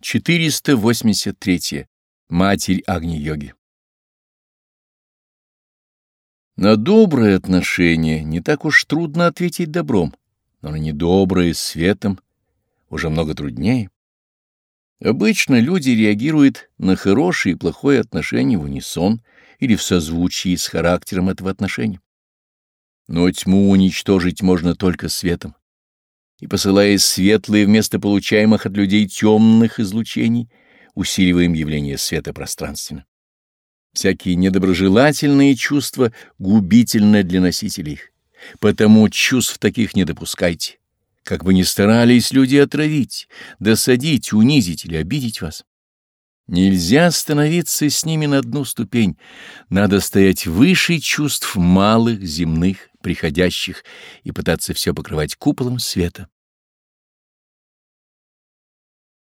483. Матерь Агни-йоги На доброе отношение не так уж трудно ответить добром, но на недоброе — светом уже много труднее. Обычно люди реагируют на хорошее и плохое отношение в унисон или в созвучии с характером этого отношения. Но тьму уничтожить можно только светом и посылая светлые вместо получаемых от людей темных излучений, усиливаем явление света пространственно. Всякие недоброжелательные чувства губительны для носителей их, потому чувств таких не допускайте, как бы ни старались люди отравить, досадить, унизить или обидеть вас. Нельзя становиться с ними на одну ступень, надо стоять выше чувств малых, земных, приходящих, и пытаться все покрывать куполом света.